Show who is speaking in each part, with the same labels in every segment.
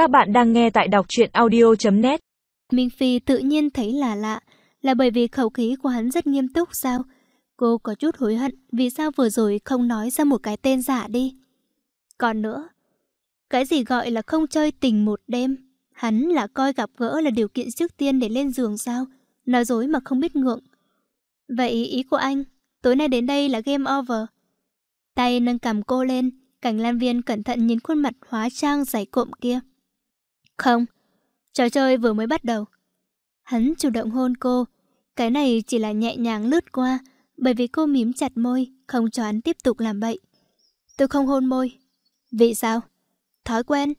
Speaker 1: Các bạn đang nghe tại đọc truyện audio.net
Speaker 2: Minh Phi tự nhiên thấy là lạ, là bởi vì khẩu khí của hắn rất nghiêm túc sao? Cô có chút hối hận vì sao vừa rồi không nói ra một cái tên giả đi. Còn nữa, cái gì gọi là không chơi tình một đêm? Hắn là coi gặp gỡ là điều kiện trước tiên để lên giường sao? Nói dối mà không biết ngượng. Vậy ý của anh, tối nay đến đây là game over. Tay nâng cầm cô lên, cảnh lan viên cẩn thận nhìn khuôn mặt hóa trang dày cộm kia. Không, trò chơi vừa mới bắt đầu. Hắn chủ động hôn cô, cái này chỉ là nhẹ nhàng lướt qua, bởi vì cô mím chặt môi, không cho hắn tiếp tục làm bậy. Tôi không hôn môi. Vì sao? Thói quen.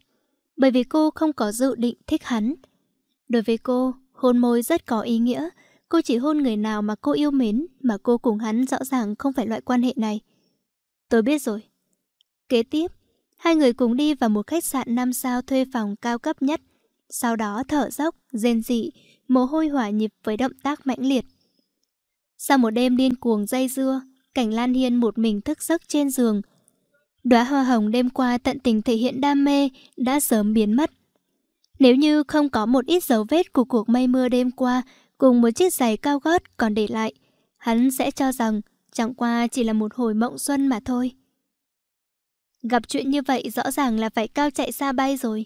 Speaker 2: Bởi vì cô không có dự định thích hắn. Đối với cô, hôn môi rất có ý nghĩa. Cô chỉ hôn người nào mà cô yêu mến, mà cô cùng hắn rõ ràng không phải loại quan hệ này. Tôi biết rồi. Kế tiếp, hai người cùng đi vào một khách sạn 5 sao thuê phòng cao cấp nhất. Sau đó thở dốc, rên dị, mồ hôi hỏa nhịp với động tác mãnh liệt. Sau một đêm điên cuồng dây dưa, cảnh Lan Hiên một mình thức giấc trên giường. Đóa hoa hồng đêm qua tận tình thể hiện đam mê đã sớm biến mất. Nếu như không có một ít dấu vết của cuộc mây mưa đêm qua cùng một chiếc giày cao gót còn để lại, hắn sẽ cho rằng chẳng qua chỉ là một hồi mộng xuân mà thôi. Gặp chuyện như vậy rõ ràng là phải cao chạy xa bay rồi.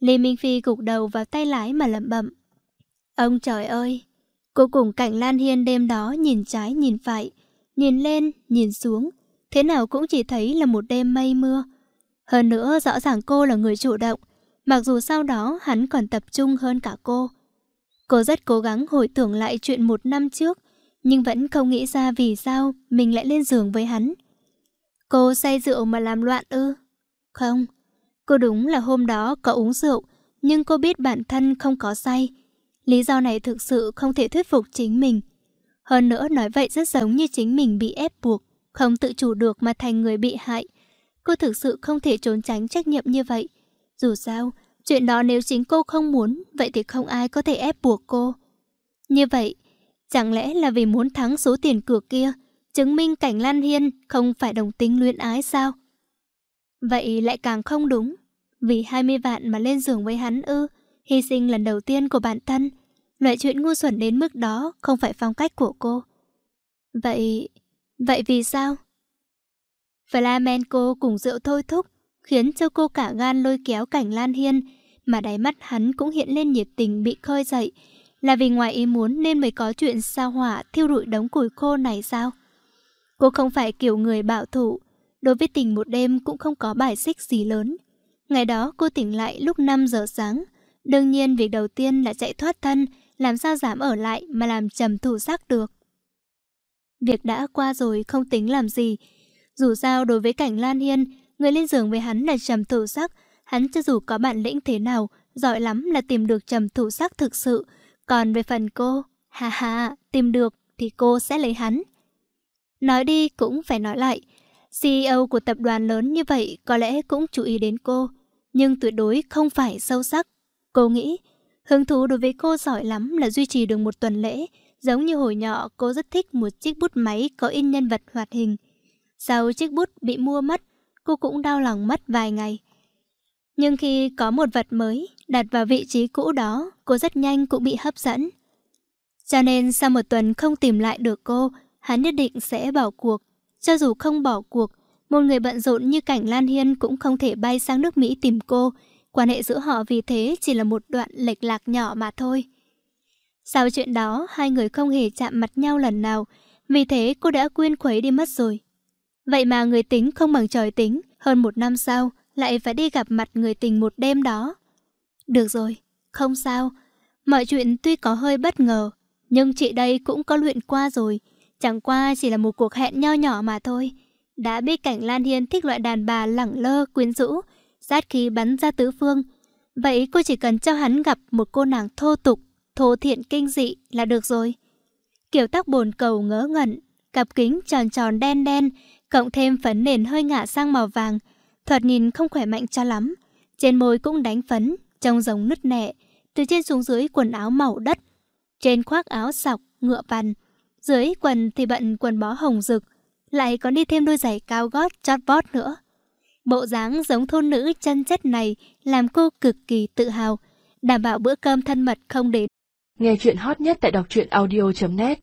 Speaker 2: Lê Minh Phi gục đầu vào tay lái mà lẩm bẩm. Ông trời ơi! Cô cùng cảnh Lan Hiên đêm đó nhìn trái nhìn phải, nhìn lên, nhìn xuống. Thế nào cũng chỉ thấy là một đêm mây mưa. Hơn nữa rõ ràng cô là người chủ động, mặc dù sau đó hắn còn tập trung hơn cả cô. Cô rất cố gắng hồi tưởng lại chuyện một năm trước, nhưng vẫn không nghĩ ra vì sao mình lại lên giường với hắn. Cô say rượu mà làm loạn ư? Không, cô đúng là hôm đó có uống rượu, nhưng cô biết bản thân không có say. Lý do này thực sự không thể thuyết phục chính mình. Hơn nữa nói vậy rất giống như chính mình bị ép buộc, không tự chủ được mà thành người bị hại. Cô thực sự không thể trốn tránh trách nhiệm như vậy. Dù sao, chuyện đó nếu chính cô không muốn, vậy thì không ai có thể ép buộc cô. Như vậy, chẳng lẽ là vì muốn thắng số tiền cược kia, chứng minh cảnh Lan Hiên không phải đồng tính luyến ái sao? Vậy lại càng không đúng. Vì 20 vạn mà lên giường với hắn ư, hy sinh lần đầu tiên của bản thân. Loại chuyện ngu xuẩn đến mức đó không phải phong cách của cô. Vậy... vậy vì sao? Flamenco cùng rượu thôi thúc, khiến cho cô cả gan lôi kéo cảnh Lan Hiên, mà đáy mắt hắn cũng hiện lên nhiệt tình bị khơi dậy, là vì ngoài ý muốn nên mới có chuyện sao hỏa thiêu rụi đống củi khô này sao? Cô không phải kiểu người bạo thủ, đối với tình một đêm cũng không có bài xích gì lớn. Ngày đó cô tỉnh lại lúc 5 giờ sáng. Đương nhiên việc đầu tiên là chạy thoát thân, làm sao dám ở lại mà làm trầm thủ sắc được. Việc đã qua rồi không tính làm gì. Dù sao đối với cảnh Lan Hiên, người lên giường với hắn là trầm thủ sắc, hắn cho dù có bản lĩnh thế nào, giỏi lắm là tìm được trầm thủ sắc thực sự. Còn về phần cô, ha ha, tìm được thì cô sẽ lấy hắn. Nói đi cũng phải nói lại. CEO của tập đoàn lớn như vậy có lẽ cũng chú ý đến cô, nhưng tuyệt đối không phải sâu sắc. Cô nghĩ, hứng thú đối với cô giỏi lắm là duy trì được một tuần lễ, giống như hồi nhỏ cô rất thích một chiếc bút máy có in nhân vật hoạt hình. Sau chiếc bút bị mua mất, cô cũng đau lòng mất vài ngày. Nhưng khi có một vật mới đặt vào vị trí cũ đó, cô rất nhanh cũng bị hấp dẫn. Cho nên sau một tuần không tìm lại được cô, hắn nhất định sẽ bỏ cuộc. Cho dù không bỏ cuộc, một người bận rộn như cảnh Lan Hiên cũng không thể bay sang nước Mỹ tìm cô. Quan hệ giữa họ vì thế chỉ là một đoạn lệch lạc nhỏ mà thôi. Sau chuyện đó, hai người không hề chạm mặt nhau lần nào, vì thế cô đã quên khuấy đi mất rồi. Vậy mà người tính không bằng trời tính, hơn một năm sau, lại phải đi gặp mặt người tình một đêm đó. Được rồi, không sao. Mọi chuyện tuy có hơi bất ngờ, nhưng chị đây cũng có luyện qua rồi. Chẳng qua chỉ là một cuộc hẹn nho nhỏ mà thôi. Đã biết cảnh Lan Hiên thích loại đàn bà lẳng lơ, quyến rũ, sát khí bắn ra tứ phương. Vậy cô chỉ cần cho hắn gặp một cô nàng thô tục, thô thiện kinh dị là được rồi. Kiểu tóc bồn cầu ngớ ngẩn, cặp kính tròn tròn đen đen, cộng thêm phấn nền hơi ngả sang màu vàng, thoạt nhìn không khỏe mạnh cho lắm. Trên môi cũng đánh phấn, trông giống nứt nẻ, từ trên xuống dưới quần áo màu đất. Trên khoác áo sọc, ngựa vằn, dưới quần thì bận quần bó hồng rực, lại còn đi thêm đôi giày cao gót chót vót nữa. Bộ dáng giống thôn nữ chân chất này làm cô cực kỳ tự hào, đảm bảo bữa cơm thân mật không đến.
Speaker 1: Nghe chuyện hot nhất tại đọc truyện audio.net